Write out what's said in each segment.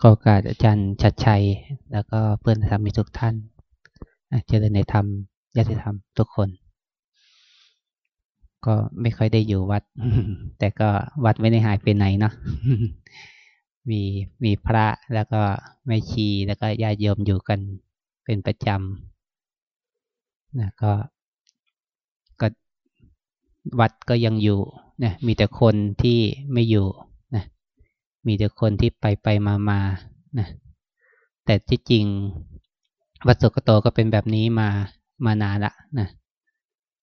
ขอโอกาสอาจารย์ชัดชัย แล้วก็เพื่อนธรรมิทุกท่านเจริญในธรรมญาติธรรมทุกคน ก็ไม่ค่อยได้อยู่วัด แต่ก็วัดไม่ได้หายไปไหนเนาะมีมีพระแล้วก็แม่ชีแล้วก็ญาติโยมอยู่กันเป็นประจำนะก็ก็วัดก็ยังอยู่นะมีแต่คนที่ไม่อยู่ มีแต่คนที่ไปไปมามานะแต่ที่จริงวัดสุกโตก็เป็นแบบนี้มามานานละนะ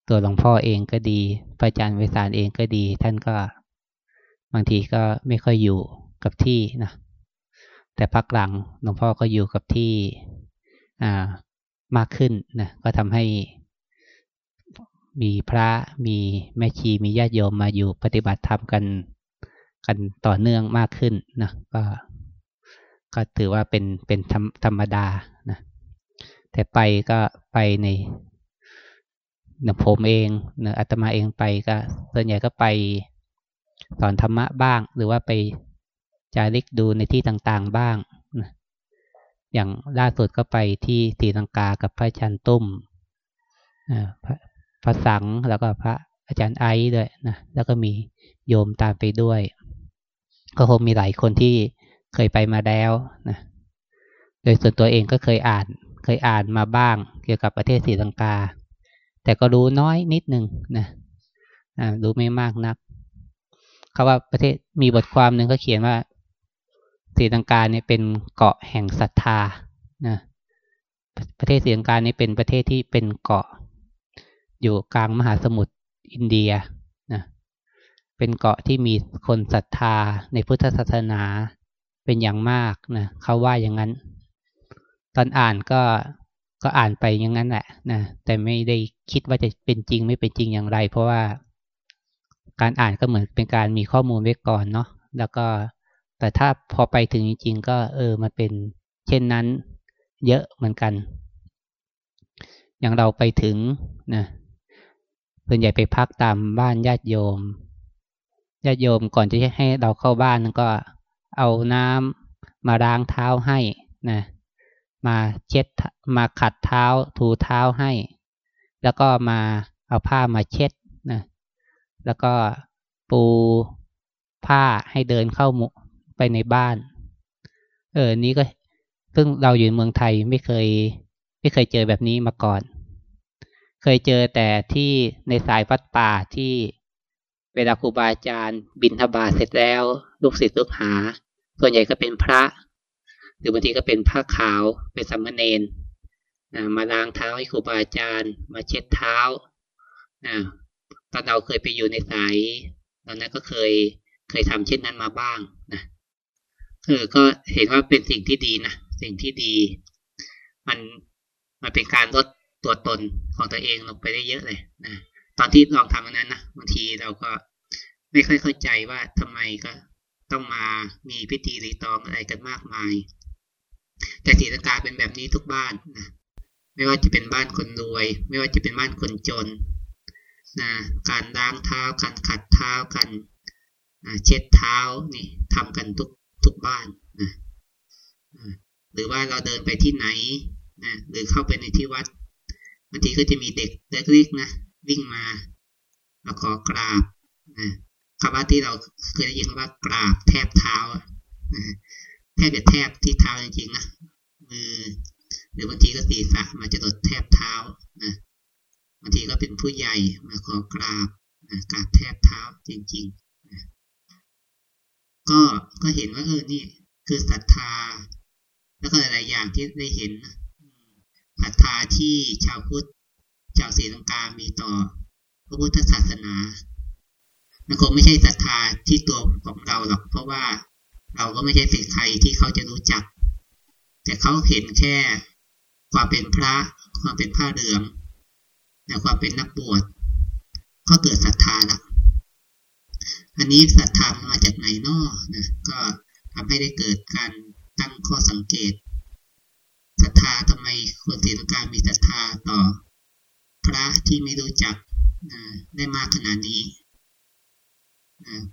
ตัวหลวงพ่อเองก็ดีพระอาจารย์เวสานเองก็ดี ท่านก็บางทีก็ไม่ค่อยอยู่กับที่นะแต่พักหลังหลวงพ่อก็อยู่กับที่อ่ามากขึ้นนะก็ทำให้มีพระมีแม่ชีมีญาติโยมมาอยู่ปฏิบัติธรรมกัน กันต่อเนื่องมากขึ้นนะก็ก็ถือว่าเป็นเป็นธรรธรรมดานะแต่ไปก็ไปในนผมเองเนะอาตมาเองไปก็ส่วนใหญ่ก็ไปสอนธรรมะบ้าง หรือว่าไปจาริกดูในที่ต่างๆบ้างนะอย่างล่าสุดก็ไปที่ตีลังกากับพระอาจารย์ตุ้มพระสังแล้วก็พระอาจารย์ไอซ์ด้วยนะแล้วก็มีโยมตามไปด้วย ก็คงมีหลายคนที่เคยไปมาแล้วนะโดยส่วนตัวเองก็เคยอ่าน เคยอ่านมาบ้าง เกี่ยวกับประเทศศรีลังกา แต่ก็รู้น้อยนิดนึงนะรู้ไม่มากนักเขาว่าประเทศมีบทความหนึ่งก็เขียนว่าศรีลังกาเนี่ยเป็นเกาะแห่งศรัทธานะประเทศศรีลังกาเนี่ยเป็นประเทศที่เป็นเกาะ อยู่กลางมหาสมุทรอินเดีย เป็นเกาะที่มีคนศรัทธาในพุทธศาสนาเป็นอย่างมากนะเขาว่าอย่างนั้น ตอนอ่านก็ก็อ่านไปอย่างนั้นแหละนะแต่ไม่ได้คิดว่าจะเป็นจริงไม่เป็นจริงอย่างไร เพราะว่าการอ่านก็เหมือนเป็นการมีข้อมูลไว้ก่อนเนาะแล้วก็แต่ถ้าพอไปถึงจริงๆก็เออมันเป็นเช่นนั้น เยอะเหมือนกัน อย่างเราไปถึงนะส่วนใหญ่ไปพักตามบ้านญาติโยม ญาติโยมก่อนจะให้เราเข้าบ้านก็เอาน้ำมาล้างเท้าให้นะมาเช็ดมาขัดเท้าถูเท้าให้ แล้วก็มาเอาผ้ามาเช็ดนะแล้วก็ปูผ้าให้เดินเข้ามุไปในบ้าน เออนี้ก็ซึ่งเราอยู่เมืองไทยไม่เคย ไม่เคยเจอแบบนี้มาก่อน เคยเจอแต่ที่ในสายวัดป่าที่ วลาครูบาอาจารย์ บินทบาทเสร็จแล้ว ลูกศิษย์ลูกหา ส่วนใหญ่ก็เป็นพระ หรือบางทีก็เป็นผ้าขาวเป็นสัมมาเนนมาล้างเท้าให้ครูบาอาจารย์ มาเช็ดเท้าตอนเราเคยไปอยู่ในสายตอนนั้นก็เคยเคยทำเช่นนั้นมาบ้างนะเออก็เห็นว่าเป็นสิ่งที่ดีนะสิ่งที่ดี มันมันเป็นการลดตัวตนของตัวเองลงไปได้เยอะเลยนะตอนที่ลองทำอันนั้นนะบางทีเราก็ ไม่ค่อยเข้าใจว่าทำไมก็ต้องมามีพิธีรีตองอะไรกันมากมาย แต่ศรีลังกาเป็นแบบนี้ทุกบ้านนะไม่ว่าจะเป็นบ้านคนรวย ไม่ว่าจะเป็นบ้านคนจนนะการล้างเท้าการขัดเท้ากันเช็ดเท้านี่ทำกันทุกทุกบ้านนะหรือว่าเราเดินไปที่ไหนนะหรือเข้าไปในที่วัดบางทีก็จะมีเด็กเล็กๆนะวิ่งมาเราขอกราบนะ คำว่าที่เราเคยได้ยินคำว่ากราบแทบเท้านะแทบจะแทบที่เท้าจริงๆนะมือหรือบางทีก็ศีรษะมาจะตดแทบเท้านะบางทีก็เป็นผู้ใหญ่มาขอกราบนะกราบแทบเท้าจริงๆนะก็ก็เห็นว่าเออนี่คือศรัทธา แล้วก็หลายอย่างที่ได้เห็นศรัทธาที่ชาวพุทธชาวศรีลังกามีต่อพระพุทธศาสนา มันคงไม่ใช่ศรัทธาที่ตัวของเราหรอก เพราะว่าเราก็ไม่ใช่เป็นใครที่เขาจะรู้จัก แต่เขาเห็นแค่ความเป็นพระ ความเป็นผ้าเหลืองและความเป็นนักบวชก็เกิดศรัทธาละอันนี้ศรัทธามาจากไหนนอนะก็ทำให้ได้เกิดการตั้งข้อสังเกตศรัทธาทำไมคนศรีลังกามีศรัทธาต่อ พระที่ไม่รู้จักได้มากขนาดนี้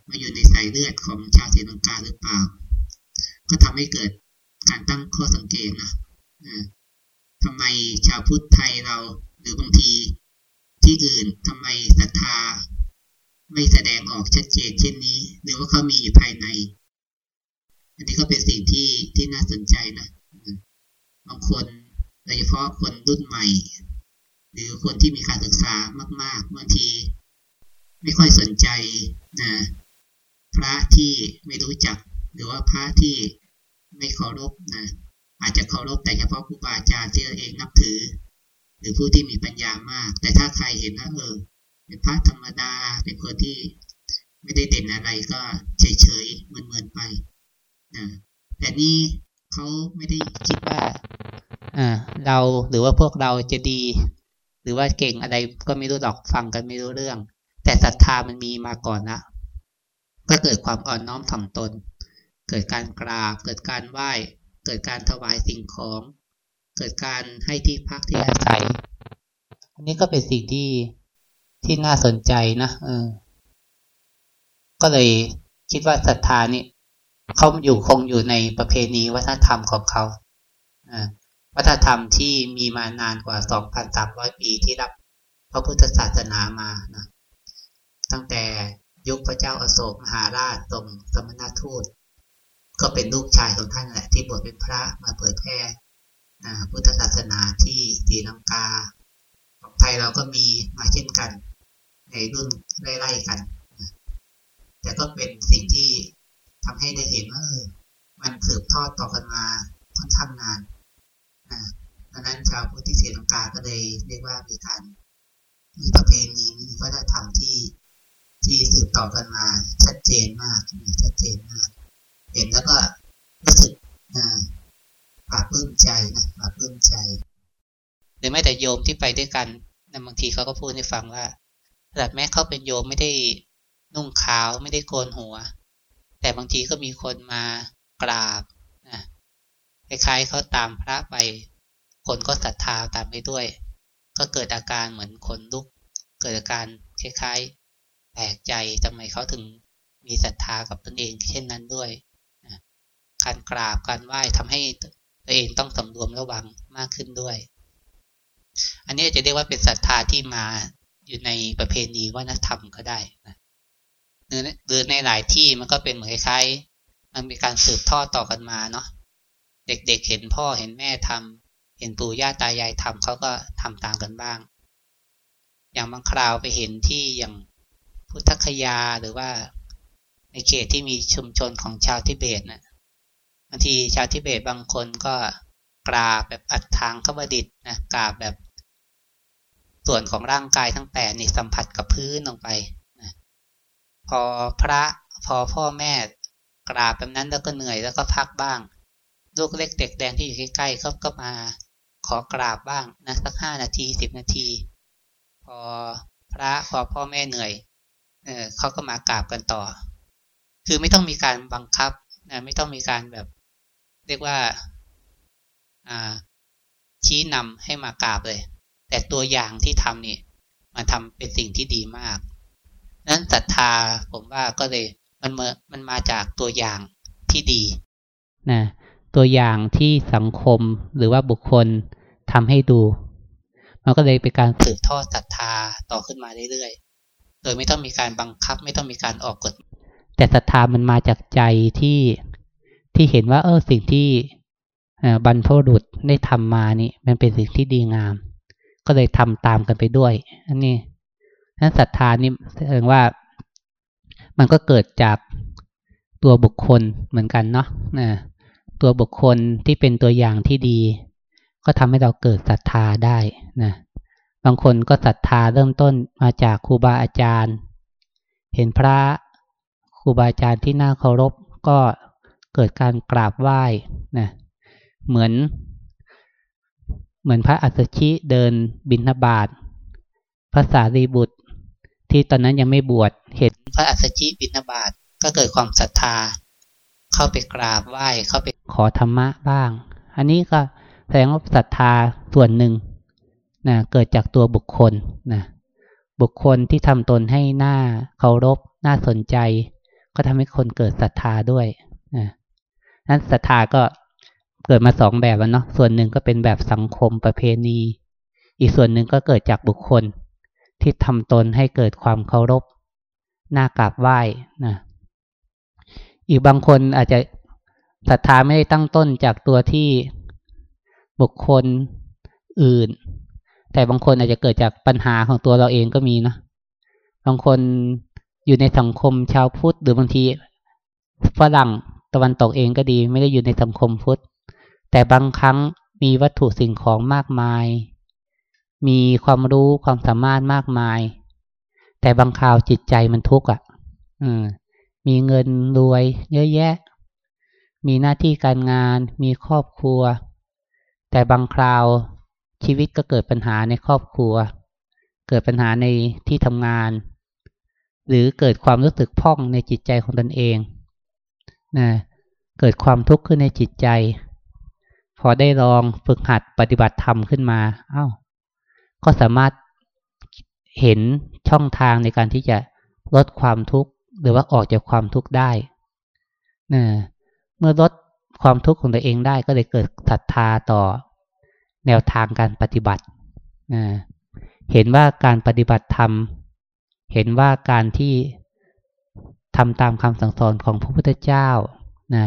มาอยู่ในสายเลือดของชาวศรีลังกาหรือเปล่า ก็ทำให้เกิดการตั้งข้อสังเกตนะทำไมชาวพุทธไทยเราหรือบางทีที่อื่นทำไมศรัทธา ไม่แสดงออกชัดเจนเช่นนี้ หรือว่าเขามีอยู่ภายใน อันนี้ก็เป็นสิ่งที่ที่น่าสนใจนะบางคนโดยเฉพาะคนรุ่นใหม่ หรือคนที่มีการศึกษามากๆบางที ไม่ค่อยสนใจนะพระที่ไม่รู้จัก หรือว่าพระที่ไม่เคารพนะอาจจะเคารพแต่เฉพาะครูบาอาจารย์ที่ตัวเองนับถือ หรือผู้ที่มีปัญญามาก แต่ถ้าใครเห็นว่าเออเป็นพระธรรมดาเป็นคนที่ไม่ได้เด่นอะไรก็เฉยๆเมินๆไปนะแต่นี่เขาไม่ได้คิดว่าอ่าเราหรือว่าพวกเราจะดี หรือว่าเก่งอะไรก็ไม่รู้หรอกฟังกันไม่รู้เรื่อง แต่ศรัทธามันมีมาก่อนนะก็เกิดความอ่อนน้อมถ่อมตน เกิดการกราบ เกิดการไหว้ เกิดการถวายสิ่งของ เกิดการให้ที่พักที่อาศัย อันนี้ก็เป็นสิ่งที่ที่น่าสนใจนะเออ ก็เลยคิดว่าศรัทธานี่เขาอยู่คงอยู่ในประเพณีวัฒนธรรมของเขาวัฒนธรรมที่มีมานานกว่า 2,300 ปีที่รับพระพุทธศาสนามานะ ตั้งแต่ยุคพระเจ้าอาโศกมหาราชทรงสมณทูต ก็เป็นลูกชายของท่านแหละที่บวชเป็นพระมาเผยแพร่พุทธศาสนาที่สีลังกา ของไทยเราก็มีมาเช่นกัน ในรุ่นไล่ๆกัน แต่ก็เป็นสิ่งที่ทำให้ได้เห็นว่ามันสืบทอดต่อกันมาค่อนข้างนานดังนั้นชาวพุทธิสีลังกาก็เลยเรียกว่ามีการมีประเพณีมีวัฒนธรรม ต่อกันมาชัดเจนมากชัดเจนมาก เห็นแล้วก็รู้สึกปลาบื้มใจนะปลาบื้มใจหรือแม้แต่โยมที่ไปด้วยกันนะบางทีเขาก็พูดให้ฟังว่าแต่แม้เขาเป็นโยมไม่ได้นุ่งขาวไม่ได้โกนหัว แต่บางทีก็มีคนมากราบนะคล้ายๆเขาตามพระไป คนก็ศรัทธาตามไปด้วย ก็เกิดอาการเหมือนคนลุก เกิดอาการคล้าย แปลกใจทำไมเขาถึงมีศรัทธากับตนเองเช่นนั้นด้วย การกราบการไหว้ทำให้ตัวเองต้องสำรวมระวังมากขึ้นด้วย อันนี้จะเรียกว่าเป็นศรัทธาที่มาอยู่ในประเพณีวัฒนธรรมก็ได้นะหรือในหลายที่มันก็เป็นเหมือนคล้ายๆมันมีการสืบทอดต่อกันมาเนาะเด็กๆเเห็นพ่อเห็นแม่ทำเห็นปู่ย่าตายายทำเขาก็ทำตามกันบ้าง อย่างบางคราวไปเห็นที่อย่าง พุทธคยาหรือว่าในเขตที่มีชุมชนของชาวทิเบตนะบางทีชาวทิเบตบางคนก็กราบแบบอัดทางขบดิษนะกราบแบบส่วนของร่างกายทั้งแปดนี่สัมผัสกับพื้นลงไปนะพอพระพอพ่อแม่กราบแบบนั้นแล้วก็เหนื่อยแล้วก็พักบ้าง ลูกเล็กเด็กแดงที่อยู่ใกล้ๆเขาก็มาขอกราบบ้างนะสักห้านาทีสิบนาที พอพระพอพ่อแม่เหนื่อย เออเขาก็มากราบกันต่อ คือไม่ต้องมีการบังคับนะไม่ต้องมีการแบบ เรียกว่าอ่าชี้นำให้มากราบเลย แต่ตัวอย่างที่ทำนี่มันทำเป็นสิ่งที่ดีมากนั้นศรัทธาผมว่าก็เลยมันมันมาจากตัวอย่างที่ดีนะตัวอย่างที่สังคมหรือว่าบุคคลทำให้ดู มันก็เลยเป็นการสืบทอดศรัทธาต่อขึ้นมาเรื่อย ดยไม่ต้องมีการบังคับ ไม่ต้องมีการออกกฎ แต่ศรัทธามันมาจากใจที่ที่เห็นว่า เออสิ่งที่บรรพบุรุษได้ทำมานี่ มันเป็นสิ่งที่ดีงาม ก็เลยทำตามกันไปด้วย อันนี้นั้นศรัทธานี่แสดงว่า มันก็เกิดจากตัวบุคคลเหมือนกันเนาะนะตัวบุคคลที่เป็นตัวอย่างที่ดี ก็ทำให้เราเกิดศรัทธาได้นะ บางคนก็ศรัทธาเริ่มต้นมาจากครูบาอาจารย์ เห็นพระครูบาอาจารย์ที่น่าเคารพก็เกิดการกราบไหว้นะเหมือน เหมือนพระอัสชิเดินบิณฑบาตพระสารีบุตร ที่ตอนนั้นยังไม่บวชเห็นพระอัสชิบิณฑบาตก็เกิดความศรัทธา เข้าไปกราบไหว้เข้าไปขอธรรมะบ้าง อันนี้ก็แสดงว่าศรัทธาส่วนหนึ่ง นะเกิดจากตัวบุคคลนะบุคคลที่ทำตนให้หน้าเคารพน่าสนใจ ก็ทำให้คนเกิดศรัทธาด้วยนะนั้นศรัทธาก็เกิดมาสองแบบเนาะส่วนหนึ่งก็เป็นแบบสังคมประเพณี อีกส่วนหนึ่งก็เกิดจากบุคคล ที่ทำตนให้เกิดความเคารพน่ากราบไหว้นะอีกบางคนอาจจะศรัทธาไม่ได้ตั้งต้นจากตัวที่บุคคลอื่น แต่บางคนอาจจะเกิดจากปัญหาของตัวเราเองก็มีนะบางคนอยู่ในสังคมชาวพุทธหรือบางทีฝรั่งตะวันตกเองก็ดี ไม่ได้อยู่ในสังคมพุทธ แต่บางครั้งมีวัตถุสิ่งของมากมาย มีความรู้ความสามารถมากมาย แต่บางคราวจิตใจมันทุกข์อะมีเงินรวย เยอะแยะ มีหน้าที่การงาน มีครอบครัว แต่บางคราว ชีวิตก็เกิดปัญหาในครอบครัว เกิดปัญหาในที่ทำงาน หรือเกิดความรู้สึกพ่องในจิตใจของตนเองนะเกิดความทุกข์ขึ้นในจิตใจ พอได้ลองฝึกหัดปฏิบัติธรรมขึ้นมาเอา้าก็สามารถเห็นช่องทางในการที่จะลดความทุกข์หรือว่าออกจากความทุกข์ได้นะเมื่อลดความทุกข์ของตัวเองได้ก็เลยเกิดศรัทธาต่อ แนวทางการปฏิบัตินะเห็นว่าการปฏิบัติธรรม เห็นว่าการที่ทำตามคำสั่งสอนของพระพุทธเจ้านะ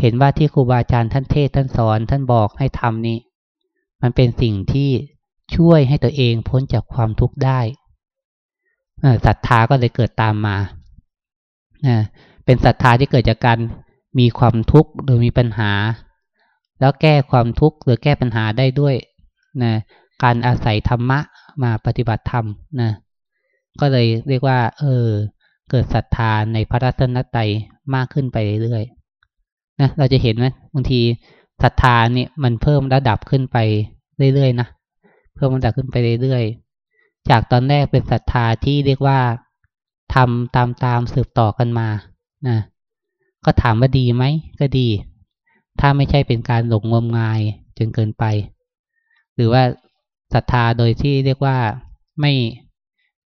เห็นว่าที่ครูบาอาจารย์ท่านเทศท่านสอนท่านบอกให้ทำนี่ มันเป็นสิ่งที่ช่วยให้ตัวเองพ้นจากความทุกข์ได้ศรัทธาก็เลยเกิดตามมาเป็นศรัทธาที่เกิดจากการมีความทุกข์หรือมีปัญหา แล้วแก้ความทุกข์หรือแก้ปัญหาได้ด้วยนะการอาศัยธรรมะมาปฏิบัติธรรมนะก็เลยเรียกว่า เออ เกิดศรัทธาในพระรัตนตรัยมากขึ้นไปเรื่อยๆนะเราจะเห็นไหมบางทีศรัทธานี่มันเพิ่มระดับขึ้นไปเรื่อยๆนะเพิ่มระดับขึ้นไปเรื่อยๆจากตอนแรกเป็นศรัทธาที่เรียกว่าทำตามตามสืบต่อกันมานะก็ถามว่าดีไหมก็ดี ถ้าไม่ใช่เป็นการหลงงมงายจนเกินไป หรือว่าศรัทธาโดยที่เรียกว่าไม่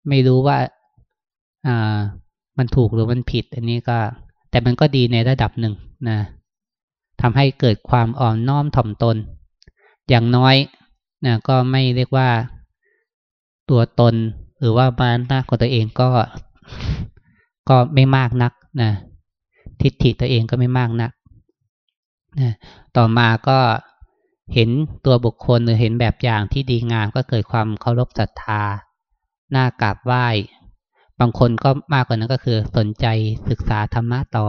ไม่รู้ว่าอ่ามันถูกหรือมันผิด อันนี้ก็ แต่มันก็ดีในระดับหนึ่งนะทำให้เกิดความอ่อนน้อมถ่อมตน อย่างน้อยนะก็ไม่เรียกว่าตัวตน หรือว่าบ้านหน้าของตัวเองก็ก็ไม่มากนักนะทิฏฐิตัวเองก็ไม่มากนัก นะต่อมาก็เห็นตัวบุคคลหรือเห็นแบบอย่างที่ดีงามก็เกิดความเคารพศรัทธาหน้ากราบไหว้ บางคนก็มากกว่านั้นก็คือสนใจศึกษาธรรมะต่อ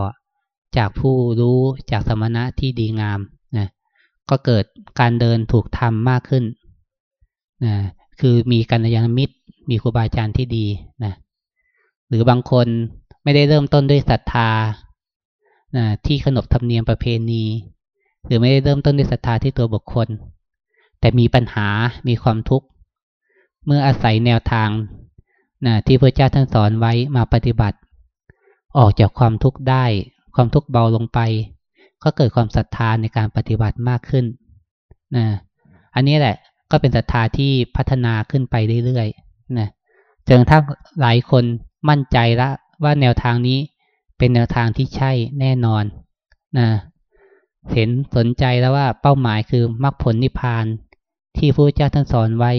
จากผู้รู้จากสมณะที่ดีงามนะก็เกิดการเดินถูกทำมากขึ้นนะคือมีกัญยาณมิตร มีครูบาอาจารย์ที่ดีนะหรือบางคนไม่ได้เริ่มต้นด้วยศรัทธาที่ขนบธรรมเนียมประเพณี หรือไม่ได้เริ่มต้นด้วยศรัทธาที่ตัวบุคคล แต่มีปัญหามีความทุกข์ เมื่ออาศัยแนวทางนะที่พระเจ้าท่านสอนไว้มาปฏิบัติ ออกจากความทุกข์ได้ ความทุกข์เบาลงไป ก็เกิดความศรัทธาในการปฏิบัติมากขึ้นนะอันนี้แหละก็เป็นศรัทธาที่พัฒนาขึ้นไปเรื่อยๆนะจนถ้าหลายคนมั่นใจล้วว่าแนวทางนี้เป็นแนวทางที่ใช่แน่นอนนะ เห็นสนใจแล้วว่าเป้าหมายคือมรรคผลนิพพานที่พระเจ้าท่านสอนไว้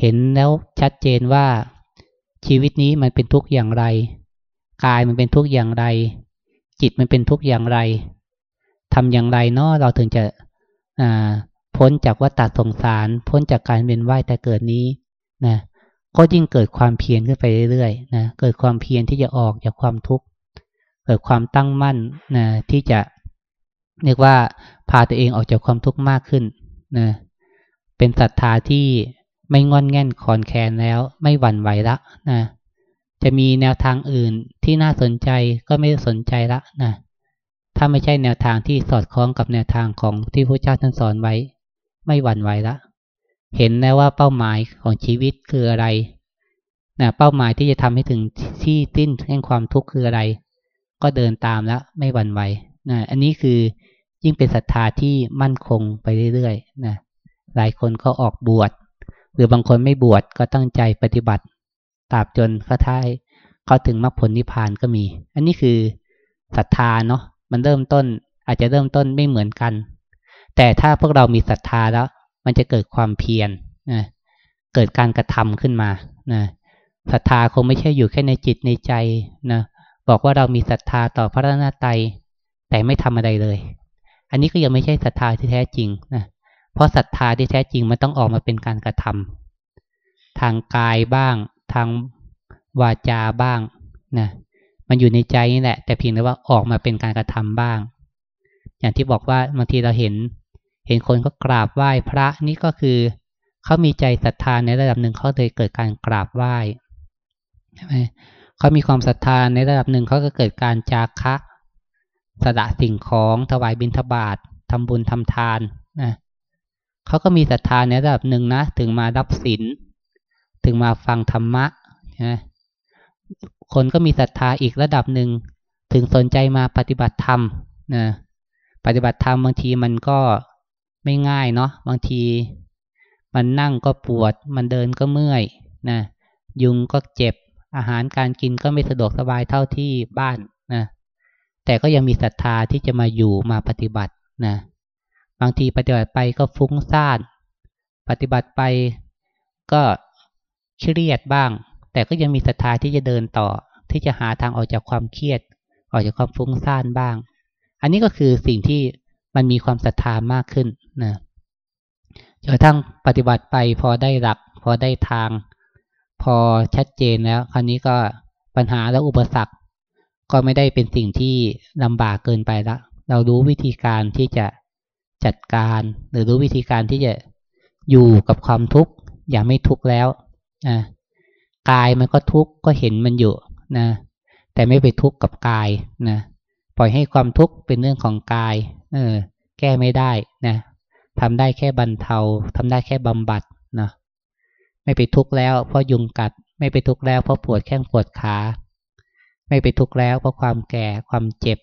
เห็นแล้วชัดเจนว่าชีวิตนี้มันเป็นทุกข์อย่างไร กายมันเป็นทุกข์อย่างไร จิตมันเป็นทุกข์อย่างไรทำอย่างไรเนาะเราถึงจะพ้นจากวัฏฏสงสาร พ้นจากการเวียนว่ายแต่เกิดนี้นะก็ยิ่งเกิดความเพียรขึ้นไปเรื่อยๆนะเกิดความเพียรที่จะออกจากความทุกข์เกิดความตั้งมั่นนะที่จะ เรียกว่าพาตัวเองออกจากความทุกข์มากขึ้นนะเป็นศรัทธาที่ไม่งอนแง่นคอนแคนแล้ว ไม่หวั่นไหวละนะจะมีแนวทางอื่นที่น่าสนใจก็ไม่สนใจละนะถ้าไม่ใช่แนวทางที่สอดคล้องกับแนวทางของที่พระเจ้าท่านสอนไว้ ไม่หวั่นไหวละเห็นแล้วว่าเป้าหมายของชีวิตคืออะไรนะเป้าหมายที่จะทำให้ถึงที่สิ้นแห่งความทุกข์คืออะไร ก็เดินตามแล้วไม่หวั่นไหวนะอันนี้คือ ยิ่งเป็นศรัทธาที่มั่นคงไปเรื่อยๆนะหลายคนเขาออกบวช หรือบางคนไม่บวชก็ตั้งใจปฏิบัติตราบจนเขาท้ายเขาถึงมรรคผลนิพพานก็มี อันนี้คือศรัทธาเนาะมันเริ่มต้นอาจจะเริ่มต้นไม่เหมือนกัน แต่ถ้าพวกเรามีศรัทธาแล้ว มันจะเกิดความเพียรนะเกิดการกระทำขึ้นมานะศรัทธาคงไม่ใช่อยู่แค่ในจิตในใจนะบอกว่าเรามีศรัทธาต่อพระรัตนาตยแต่ไม่ทำอะไรเลย อันนี้ก็ยังไม่ใช่ศรัทธาที่แท้จริงนะเพราะศรัทธาที่แท้จริงมันต้องออกมาเป็นการกระทำทางกายบ้าง ทางวาจาบ้างนะมันอยู่ในใจนี่แหละ แต่เพียงแต่ว่าออกมาเป็นการกระทำบ้าง อย่างที่บอกว่าบางทีเราเห็น เห็นคนก็กราบไหว้พระนี่ก็คือเขามีใจศรัทธาในระดับหนึ่งเขาเลยเกิดการกราบไหว้ใช่ไหมเขามีความศรัทธาในระดับหนึ่งเขาก็เกิดการจาคะ สละสิ่งของถวายบิณฑบาตทำบุญทำทานนะเขาก็มีศรัทธาในระดับหนึ่งนะถึงมารับศีลถึงมาฟังธรรมะนะคนก็มีศรัทธาอีกระดับหนึ่งถึงสนใจมาปฏิบัติธรรมนะปฏิบัติธรรมบางทีมันก็ไม่ง่ายเนาะบางทีมันนั่งก็ปวด มันเดินก็เมื่อยนะยุงก็เจ็บอาหารการกินก็ไม่สะดวกสบายเท่าที่บ้านนะ แต่ก็ยังมีศรัทธาที่จะมาอยู่มาปฏิบัตินะบางทีปฏิบัติไปก็ฟุ้งซ่านปฏิบัติไปก็เครียดบ้าง แต่ก็ยังมีศรัทธาที่จะเดินต่อ ที่จะหาทางออกจากความเครียด ออกจากความฟุ้งซ่านบ้าง อันนี้ก็คือสิ่งที่มันมีความศรัทธามากขึ้นนะจนกระทั่งปฏิบัติไปพอได้หลัก พอได้ทาง พอชัดเจนแล้ว คราวนี้ก็ปัญหาและอุปสรรค ก็ไม่ได้เป็นสิ่งที่ลำบากเกินไปละเรารู้วิธีการที่จะจัดการ หรือรู้วิธีการที่จะอยู่กับความทุกข์อย่าไม่ทุกข์แล้วนะกายมันก็ทุกข์ก็เห็นมันอยู่นะแต่ไม่ไปทุกข์กับกายนะปล่อยให้ความทุกข์เป็นเรื่องของกาย เออ แก้ไม่ได้นะทำได้แค่บรรเทาทำได้แค่บำบัดนะไม่ไปทุกข์แล้วเพราะยุงกัด ไม่ไปทุกข์แล้วเพราะปวดแข้งปวดขา ไม่ไปทุกข์แล้วเพราะความแก่ความเจ็บ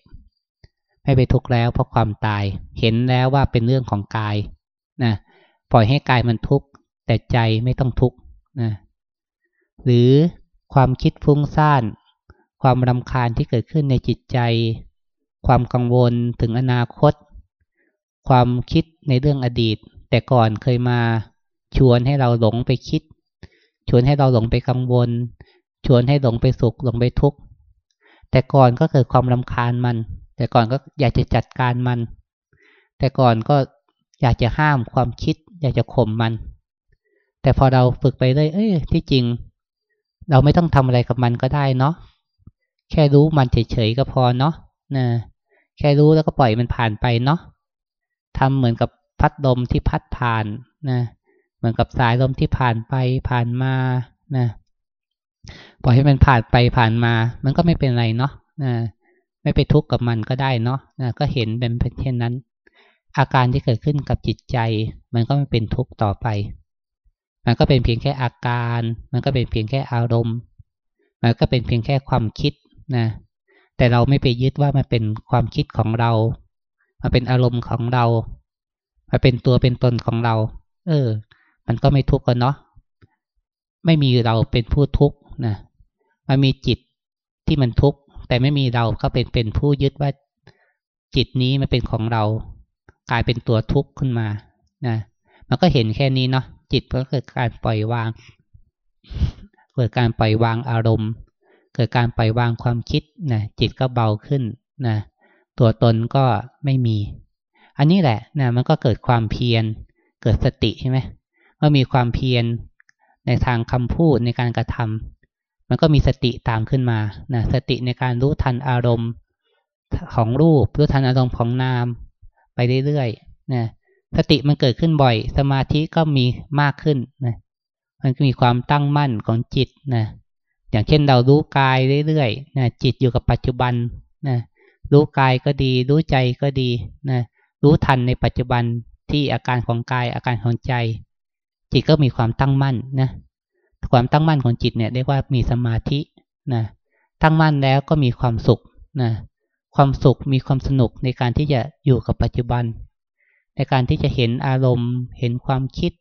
ไม่ไปทุกข์แล้วเพราะความตาย เห็นแล้วว่าเป็นเรื่องของกายนะปล่อยให้กายมันทุกข์แต่ใจไม่ต้องทุกข์นะหรือความคิดฟุ้งซ่าน ความรำคาญที่เกิดขึ้นในจิตใจ ความกังวลถึงอนาคต ความคิดในเรื่องอดีต แต่ก่อนเคยมาชวนให้เราหลงไปคิด ชวนให้เราหลงไปกังวล ชวนให้หลงไปสุขหลงไปทุกข์ แต่ก่อนก็เกิดความรำคาญมัน แต่ก่อนก็อยากจะจัดการมัน แต่ก่อนก็อยากจะห้ามความคิด อยากจะข่มมัน แต่พอเราฝึกไปเรื่อยเอ้ยที่จริง เราไม่ต้องทำอะไรกับมันก็ได้เนาะแค่รู้มันเฉยๆก็พอเนาะนะแค่รู้แล้วก็ปล่อยมันผ่านไปเนาะทำเหมือนกับพัดลมที่พัดผ่านนะเหมือนกับสายลมที่ผ่านไปผ่านมานะ ปล่อยให้มันผ่านไปผ่านมา มันก็ไม่เป็นไรเนาะนะไม่ไปทุกข์กับมันก็ได้เนาะนะก็เห็นเป็นเช่นนั้น อาการที่เกิดขึ้นกับจิตใจ มันก็ไม่เป็นทุกข์ต่อไป มันก็เป็นเพียงแค่อาการ มันก็เป็นเพียงแค่อารมณ์ มันก็เป็นเพียงแค่ความคิดนะ แต่เราไม่ไปยึดว่ามันเป็นความคิดของเรามาเป็นอารมณ์ของเรามาเป็นตัวเป็นตนของเรา เออ มันก็ไม่ทุกข์กันเนาะ ไม่มีเราเป็นผู้ทุกข์ นะมันมีจิตที่มันทุกข์แต่ไม่มีเราก็เป็นเป็นผู้ยึดว่าจิตนี้มันเป็นของเรา กลายเป็นตัวทุกข์ขึ้นมานะมันก็เห็นแค่นี้เนาะจิตก็เกิดการปล่อยวาง เกิดการปล่อยวางอารมณ์ เกิดการปล่อยวางความคิดนะจิตก็เบาขึ้นนะตัวตนก็ไม่มี อันนี้แหละนะมันก็เกิดความเพียร เกิดสติใช่ไหมเมื่อมีความเพียรในทางคำพูดในการกระทำ มันก็มีสติตามขึ้นมานะสติในการรู้ทันอารมณ์ของรูปรู้ทันอารมณ์ของนาม ไปเรื่อยๆนะสติมันเกิดขึ้นบ่อย สมาธิก็มีมากขึ้นนะมันก็มีความตั้งมั่นของจิตนะอย่างเช่นเรารู้กายเรื่อยๆนะจิตอยู่กับปัจจุบันนะรู้กายก็ดี รู้ใจก็ดีนะรู้ทันในปัจจุบันที่อาการของกายอาการของใจ จิตก็มีความตั้งมั่นนะ ความตั้งมั่นของจิตเนี่ยเรียกว่ามีสมาธินะตั้งมั่นแล้วก็มีความสุขนะความสุขมีความสนุกในการที่จะอยู่กับปัจจุบัน ในการที่จะเห็นอารมณ์ เห็นความคิด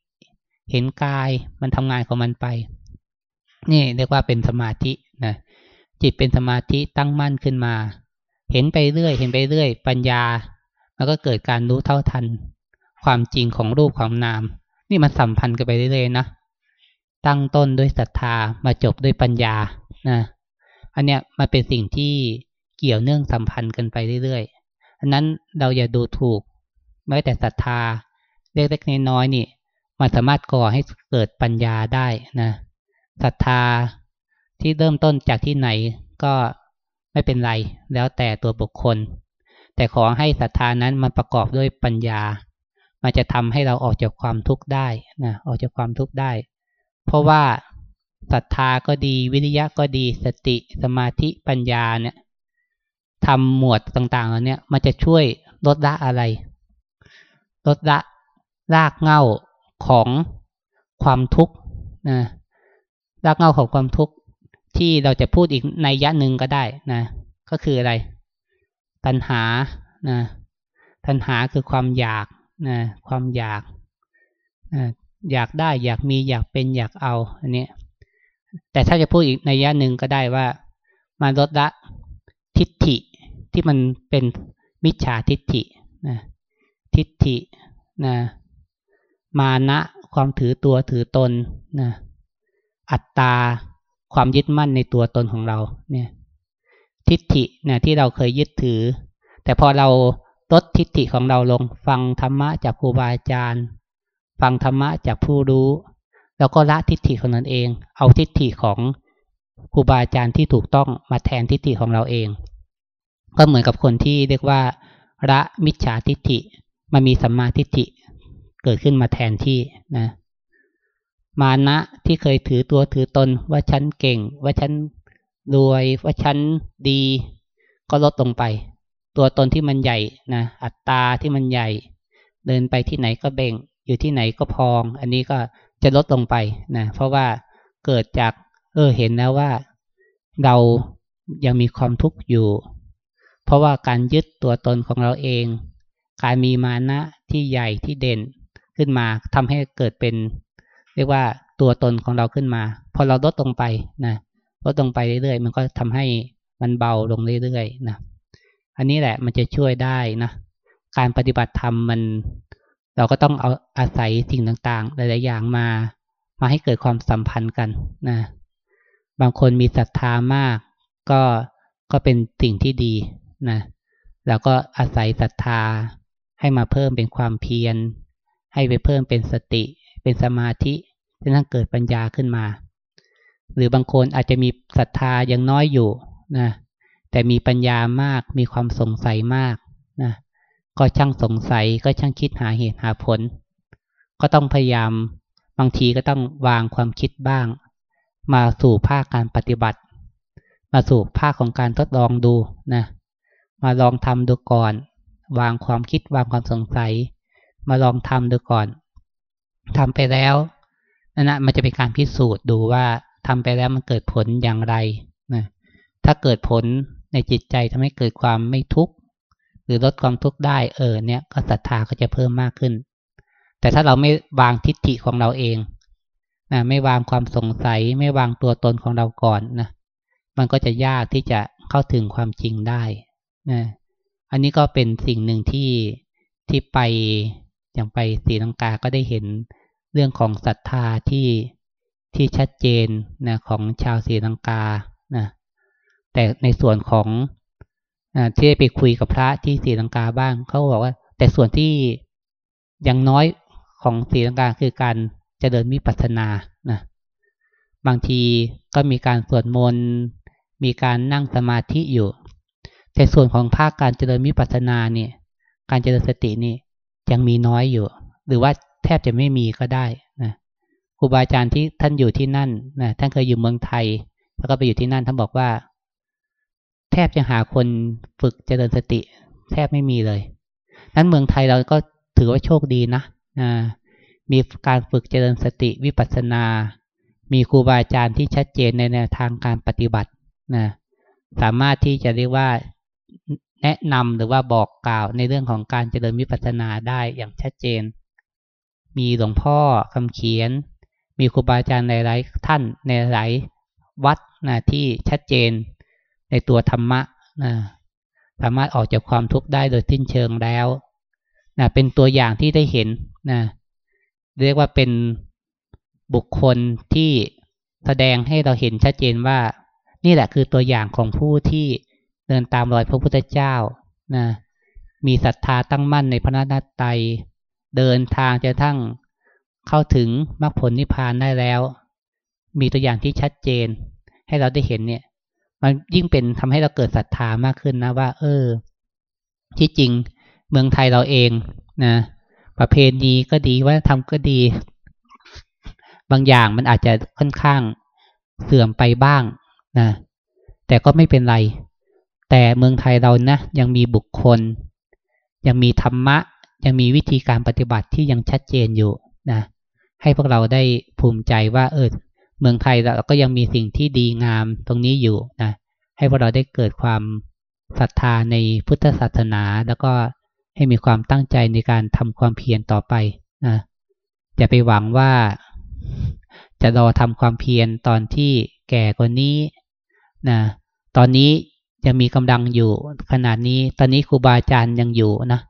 เห็นกายมันทำงานของมันไป นี่เรียกว่าเป็นสมาธินะจิตเป็นสมาธิตั้งมั่นขึ้นมา เห็นไปเรื่อย เห็นไปเรื่อย ปัญญามันก็เกิดการรู้เท่าทัน ความจริงของรูปความนาม นี่มันสัมพันธ์กันไปเรื่อยๆนะ ตั้งต้นด้วยศรัทธามาจบด้วยปัญญานะอันเนี้ยมันเป็นสิ่งที่เกี่ยวเนื่องสัมพันธ์กันไปเรื่อยๆอันนั้นเราอย่าดูถูกแม้แต่ศรัทธาเล็กๆน้อยๆนี่มันสามารถก่อให้เกิดปัญญาได้นะศรัทธาที่เริ่มต้นจากที่ไหนก็ไม่เป็นไร แล้วแต่ตัวบุคคล แต่ขอให้ศรัทธานั้นมันประกอบด้วยปัญญา มันจะทำให้เราออกจากความทุกข์ได้นะออกจากความทุกข์ได้ เพราะว่าศรัทธาก็ดี วิริยะก็ดี สติสมาธิปัญญาเนี่ยทำหมวดต่างๆเหล่านี้มันจะช่วยลดละอะไร ลดละรากเง้าของความทุกข์นะรากเง้าของความทุกข์ที่เราจะพูดอีกในยะหนึ่งก็ได้นะ ก็คืออะไร ตัณหานะตัณหาคือความอยากนะความอยากนะ อยากได้อยากมีอยากเป็นอยากเอาอันนี้แต่ถ้าจะพูดอีกในยะหนึ่งก็ได้ว่ามาลดละทิฏฐิที่มันเป็นมิจฉาทิฏฐินะทิฏฐินะมานะความถือตัวถือตนนะอัตตาความยึดมั่นในตัวตนของเราเนี่ยทิฏฐิเนี่ยที่เราเคยยึดถือ แต่พอเราลดทิฏฐิของเราลงฟังธรรมะจากครูบาอาจารย์ ฟังธรรมะจากผู้รู้ แล้วก็ละทิฏฐิของนั้นเอง เอาทิฏฐิของครูบาอาจารย์ที่ถูกต้องมาแทนทิฏฐิของเราเอง ก็เหมือนกับคนที่เรียกว่าละมิจฉาทิฏฐิมันมีสัมมาทิฏฐิเกิดขึ้นมาแทนที่นะ มานะที่เคยถือตัวถือตนว่าฉันเก่ง ว่าฉันรวยว่าฉันดี ก็ลดลงไป ตัวตนที่มันใหญ่นะอัตตาที่มันใหญ่ เดินไปที่ไหนก็เบ่ง อยู่ที่ไหนก็พอง อันนี้ก็จะลดลงไปนะเพราะว่าเกิดจากเออเห็นแล้วว่า เรายังมีความทุกข์อยู่ เพราะว่าการยึดตัวตนของเราเอง การมีมานะที่ใหญ่ที่เด่นขึ้นมาทำให้เกิดเป็น เรียกว่าตัวตนของเราขึ้นมาพอเราลดลงไปนะลดลงไปเรื่อยๆ มันก็ทำให้มันเบาลงเรื่อยๆนะอันนี้แหละมันจะช่วยได้นะการปฏิบัติธรรมมัน เราก็ต้องเอาอาศัยสิ่งต่างๆ หลาย ๆ อย่างมา มาให้เกิดความสัมพันธ์กันนะ บางคนมีศรัทธามาก ก็ก็เป็นสิ่งที่ดีนะแล้วก็อาศัยศรัทธาให้มาเพิ่มเป็นความเพียร ให้ไปเพิ่มเป็นสติ เป็นสมาธิจนทั้งเกิดปัญญาขึ้นมา หรือบางคนอาจจะมีศรัทธายังน้อยอยู่นะแต่มีปัญญามากมีความสงสัยมากนะ ก็ช่างสงสัยก็ช่างคิดหาเหตุหาผล ก็ต้องพยายามบางทีก็ต้องวางความคิดบ้าง มาสู่ภาคการปฏิบัติ มาสู่ภาคของการทดลองดูนะมาลองทำดูก่อน วางความคิดวางความสงสัย มาลองทำดูก่อนทำไปแล้วนั่นนะมันจะเป็นการพิสูจน์ดูว่าทำไปแล้วมันเกิดผลอย่างไรนะถ้าเกิดผลในจิตใจทำให้เกิดความไม่ทุกข์ หรือลดความทุกข์ได้เออเนี่ยก็ศรัทธาก็จะเพิ่มมากขึ้น แต่ถ้าเราไม่วางทิฏฐิของเราเองนะไม่วางความสงสัย ไม่วางตัวตนของเราก่อนนะมันก็จะยากที่จะเข้าถึงความจริงได้นะอันนี้ก็เป็นสิ่งหนึ่งที่ที่ไปอย่างไปสีลังกาก็ได้เห็นเรื่องของศรัทธาที่ที่ชัดเจนนะของชาวศีลังกานะแต่ในส่วนของ ที่ได้ไปคุยกับพระที่ศรีลังกาบ้างเขาบอกว่า แต่ส่วนที่ยังน้อยของศรีลังกาคือการจะเดินมิปัสสนานะบางทีก็มีการสวดมนต์มีการนั่งสมาธิอยู่ แต่ส่วนของภาคการเจริญมิปัสสนาเนี่ยการเจริญสตินี่ยังมีน้อยอยู่ หรือว่าแทบจะไม่มีก็ได้นะครูบาอาจารย์ที่ท่านอยู่ที่นั่นนะท่านเคยอยู่เมืองไทย แล้วก็ไปอยู่ที่นั่นท่านบอกว่า แทบจะหาคนฝึกเจริญสติ แทบไม่มีเลยนั้นเมืองไทยเราก็ถือว่าโชคดีนะมีการฝึกเจริญสติวิปัสสนา มีครูบาอาจารย์ที่ชัดเจนในแนวทางการปฏิบัตินะสามารถที่จะเรียกว่าแนะนำหรือว่าบอกกล่าวในเรื่องของการเจริญวิปัสสนาได้อย่างชัดเจน มีหลวงพ่อคำเขียน มีครูบาอาจารย์หลายท่านในหลายวัดนะที่ชัดเจน ในตัวธรรมะนะสามารถออกจากความทุกข์ได้โดยทิ้นเชิงแล้วนะเป็นตัวอย่างที่ได้เห็นนะเรียกว่าเป็นบุคคลที่แสดงให้เราเห็นชัดเจนว่า นี่แหละคือตัวอย่างของผู้ที่เดินตามรอยพระพุทธเจ้านะมีศรัทธาตั้งมั่นในพระนัตไตเดินทางจะทั้งเข้าถึงมรรคผลนิพพานได้แล้ว มีตัวอย่างที่ชัดเจน ให้เราได้เห็นเนี่ย มันยิ่งเป็นทำให้เราเกิดศรัทธามากขึ้นนะว่า เออ ที่จริงเมืองไทยเราเองนะประเพณีก็ดีวัฒนธรรมก็ดี บางอย่างมันอาจจะค่อนข้างเสื่อมไปบ้างนะแต่ก็ไม่เป็นไร แต่เมืองไทยเรานะยังมีบุคคล ยังมีธรรมะ ยังมีวิธีการปฏิบัติที่ยังชัดเจนอยู่นะให้พวกเราได้ภูมิใจว่าเออ เมืองไทยเราก็ยังมีสิ่งที่ดีงามตรงนี้อยู่นะให้พวกเราได้เกิดความศรัทธาในพุทธศาสนา แล้วก็ให้มีความตั้งใจในการทำความเพียรต่อไปนะอย่าไปหวังว่าจะรอทำความเพียรตอนที่แก่กว่านี้นะตอนนี้ยังมีกำลังอยู่ขนาดนี้ตอนนี้ครูบาอาจารย์ยังอยู่นะ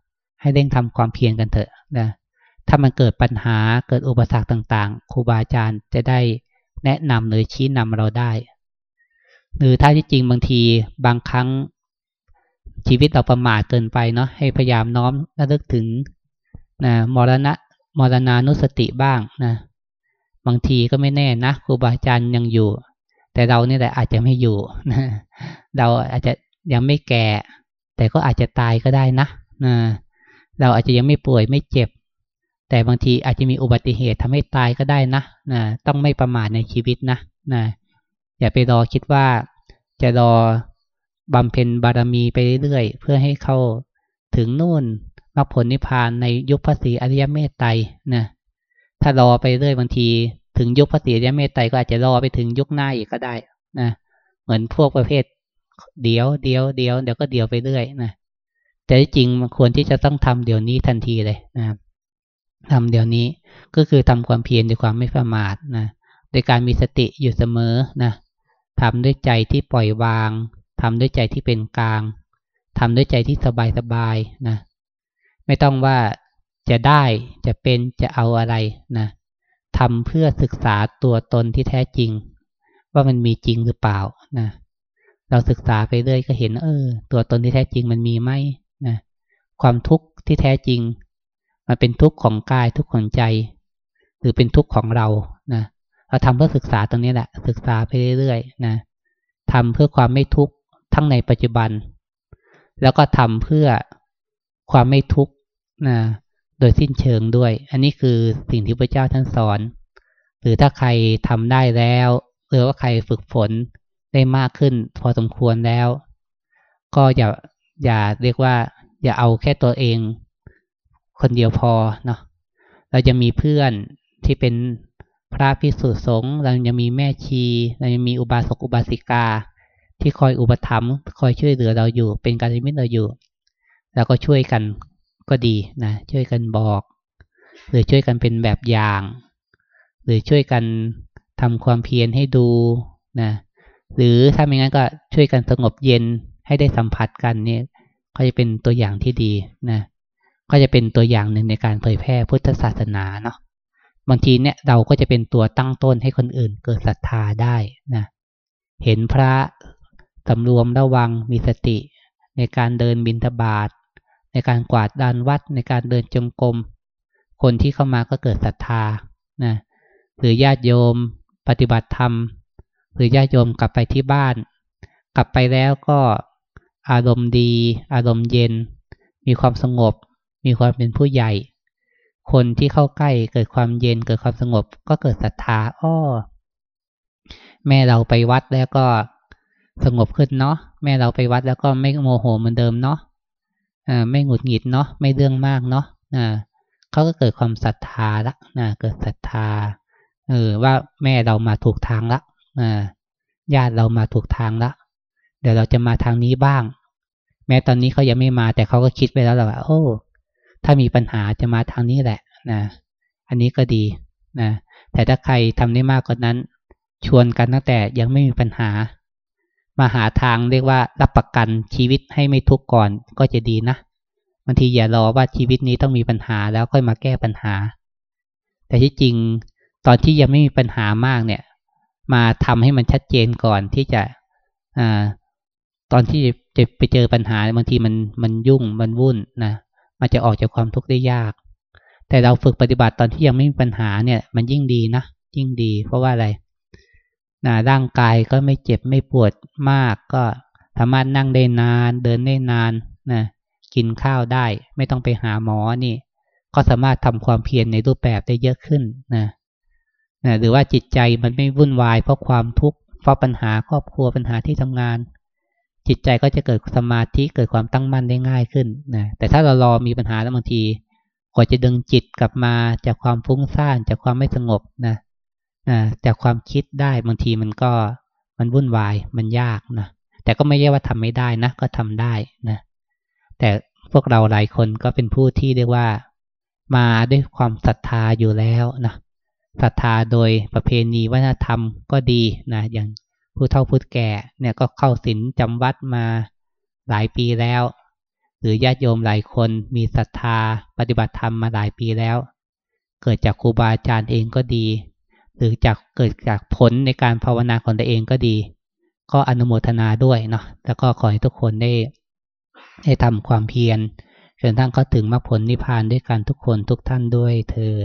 ให้เร่งทำความเพียรกันเถอะนะถ้ามันเกิดปัญหาเกิดอุปสรรคต่าง ๆครูบาอาจารย์จะได้ แนะนำหรือชี้นำเราได้ หรือถ้าที่จริงบางทีบางครั้งชีวิตเราประมาทเกินไปเนาะให้พยายามน้อมระลึกถึงนะมรณะมรณานุสติบ้างนะบางทีก็ไม่แน่นะครูบาอาจารย์ยังอยู่ แต่เราเนี่ยแหละอาจจะไม่อยู่นะเราอาจจะยังไม่แก่ แต่ก็อาจจะตายก็ได้นะนะเราอาจจะยังไม่ป่วยไม่เจ็บ แต่บางทีอาจจะมีอุบัติเหตุทำให้ตายก็ได้นะนะต้องไม่ประมาทในชีวิตนะนะอย่าไปรอคิดว่าจะรอบำเพ็ญบารมีไปเรื่อยเพื่อให้เข้าถึงนู่นมรรคผลนิพพานในยุคพระศรีอริยเมตไตรนะถ้ารอไปเรื่อยบางที ถึงยุคพระศรีอริยเมตไตรก็อาจจะรอไปถึงยุคหน้าอีกก็ได้นะเหมือนพวกประเภทเดียวเดียวเดียวเดี๋ยวก็เดียวไปเรื่อยนะแต่จริงมันควรที่จะต้องทำเดี๋ยวนี้ทันทีเลยนะครับ ทำเดี๋ยวนี้ก็คือทำความเพียรด้วยความไม่ประมาทนะโดยการมีสติอยู่เสมอนะทำด้วยใจที่ปล่อยวางทำด้วยใจที่เป็นกลางทำด้วยใจที่สบายสบายนะ ไม่ต้องว่าจะได้จะเป็นจะเอาอะไรนะทำเพื่อศึกษาตัวตนที่แท้จริง ว่ามันมีจริงหรือเปล่านะเราศึกษาไปเรื่อยก็เห็น เออ ตัวตนที่แท้จริงมันมีไหมนะความทุกข์ที่แท้จริง มันเป็นทุกข์ของกายทุกข์ของใจ หรือเป็นทุกข์ของเรานะเราทำเพื่อศึกษาตรงนี้แหละ ศึกษาไปเรื่อยๆนะทำเพื่อความไม่ทุกข์ทั้งในปัจจุบัน แล้วก็ทำเพื่อความไม่ทุกข์นะโดยสิ้นเชิงด้วย อันนี้คือสิ่งที่พระเจ้าท่านสอน หรือถ้าใครทำได้แล้ว หรือว่าใครฝึกฝนได้มากขึ้น พอสมควรแล้ว ก็อย่าอย่าเรียกว่า อย่าเอาแค่ตัวเอง คนเดียวพอเนาะเราจะมีเพื่อนที่เป็นพระพิสุสงฆ์เราจะมีแม่ชี เราจะมีอุบาสกอุบาสิกา ที่คอยอุปถัมภ์คอยช่วยเหลือเราอยู่ เป็นการมิตรเราอยู่แล้วก็ช่วยกันก็ดีนะช่วยกันบอก หรือช่วยกันเป็นแบบอย่าง หรือช่วยกันทำความเพียรให้ดูนะหรือถ้าไม่งั้นก็ช่วยกันสงบเย็นให้ได้สัมผัสกันเนี่ยก็จะเป็นตัวอย่างที่ดีนะ ก็จะเป็นตัวอย่างหนึ่งในการเผยแพร่พุทธศาสนาเนาะบางทีเนี่ยเราก็จะเป็นตัวตั้งต้นให้คนอื่นเกิดศรัทธาได้นะเห็นพระสำรวมระวังมีสติ ในการเดินบินทบาทในการกวาดดานวัดในการเดินจงกรมคนที่เข้ามาก็เกิดศรัทธานะหรือญาติโยมปฏิบัติธรรม หรือญาติโยมกลับไปที่บ้าน กลับไปแล้วก็อารมณ์ดี อารมณ์เย็น มีความสงบ มีความเป็นผู้ใหญ่ คนที่เข้าใกล้เกิดความเย็นเกิดความสงบ ก็เกิดศรัทธาอ้อแม่เราไปวัดแล้วก็สงบขึ้นเนาะแม่เราไปวัดแล้วก็ไม่โมโหเหมือนเดิมเนาะอ่าไม่หงุดหงิดเนาะไม่เรื่องมากเนาะอ่าเขาก็เกิดความศรัทธาละนะเกิดศรัทธาเออว่าแม่เรามาถูกทางละอ่าญาติเรามาถูกทางละเดี๋ยวเราจะมาทางนี้บ้าง แม้ตอนนี้เขายังไม่มาแต่เขาก็คิดไปแล้วแหละว่าโอ้ ถ้ามีปัญหาจะมาทางนี้แหละนะอันนี้ก็ดีนะแต่ถ้าใครทำได้มากกว่านั้น ชวนกันตั้งแต่ยังไม่มีปัญหา มาหาทางเรียกว่ารับประกันชีวิตให้ไม่ทุกข์ก่อนก็จะดีนะบางทีอย่ารอว่าชีวิตนี้ต้องมีปัญหาแล้วค่อยมาแก้ปัญหา แต่ที่จริงตอนที่ยังไม่มีปัญหามากเนี่ย มาทำให้มันชัดเจนก่อนที่จะอ่าตอนที่จะไปเจอปัญหาบางทีมันมันยุ่งมันวุ่นนะ มันจะออกจากความทุกข์ได้ยาก แต่เราฝึกปฏิบัติตอนที่ยังไม่มีปัญหาเนี่ย มันยิ่งดีนะยิ่งดี เพราะว่าอะไรนะร่างกายก็ไม่เจ็บไม่ปวดมาก ก็สามารถนั่งได้นาน เดินได้นานนะกินข้าวได้ ไม่ต้องไปหาหมอนี่ ก็สามารถทำความเพียรในรูปแบบได้เยอะขึ้นนะนะหรือว่าจิตใจมันไม่วุ่นวายเพราะความทุกข์เพราะปัญหาครอบครัวปัญหาที่ทำงาน จิตใจก็จะเกิดสมาธิเกิดความตั้งมั่นได้ง่ายขึ้นนะแต่ถ้าเรารอมีปัญหาแล้วบางทีกว่าจะดึงจิตกลับมาจากความฟุ้งซ่านจากความไม่สงบนะนะจากความคิดได้บางทีมันก็มันวุ่นวายมันยากนะแต่ก็ไม่ใช่ว่าทำไม่ได้นะ ก็ทำได้นะแต่พวกเราหลายคนก็เป็นผู้ที่เรียกว่า มาด้วยความศรัทธาอยู่แล้วนะศรัทธาโดยประเพณีวัฒนธรรมก็ดีนะอย่าง ผู้เฒ่าผู้แก่เนี่ยก็เข้าศีลจำวัดมาหลายปีแล้ว หรือญาติโยมหลายคนมีศรัทธาปฏิบัติธรรมมาหลายปีแล้ว เกิดจากครูบาอาจารย์เองก็ดี หรือจากเกิดจากผลในการภาวนาของตัวเองก็ดี ก็อนุโมทนาด้วยเนาะแล้วก็ขอให้ทุกคนได้ได้ทำความเพียรจนทั้งเขาถึงมรรคผลนิพพานด้วยกันทุกคนทุกท่านด้วยเทอ